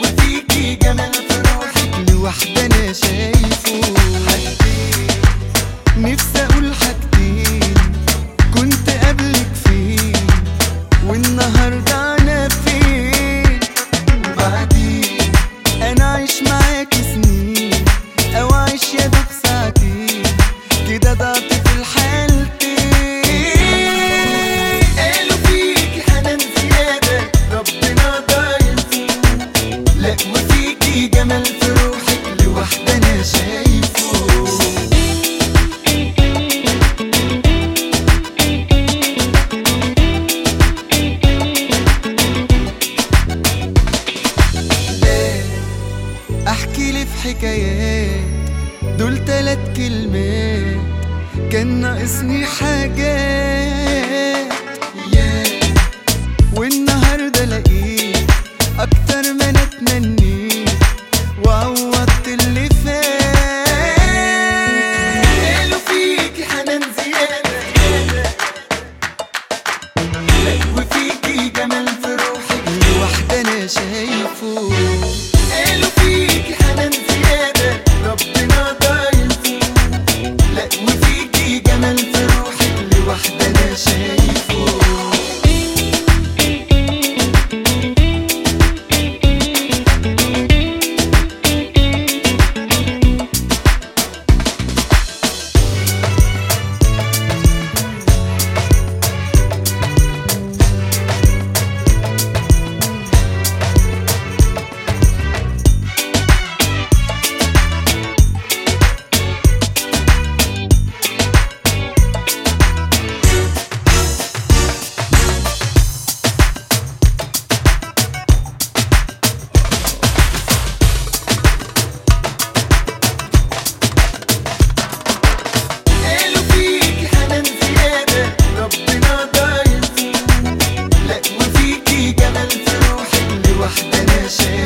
وفيكي جمال في روحك لوحدة أنا شايفه. حاجتين نفسي أقول حاجتين كنت قبلك فين؟ والنهاردة أنا فين؟ بعدين أنا عايش معاكي سنين أو عايش يا دوب ساعتين. كده ضعت حكايات دول تلات كلمات كان ناقصني حاجات. say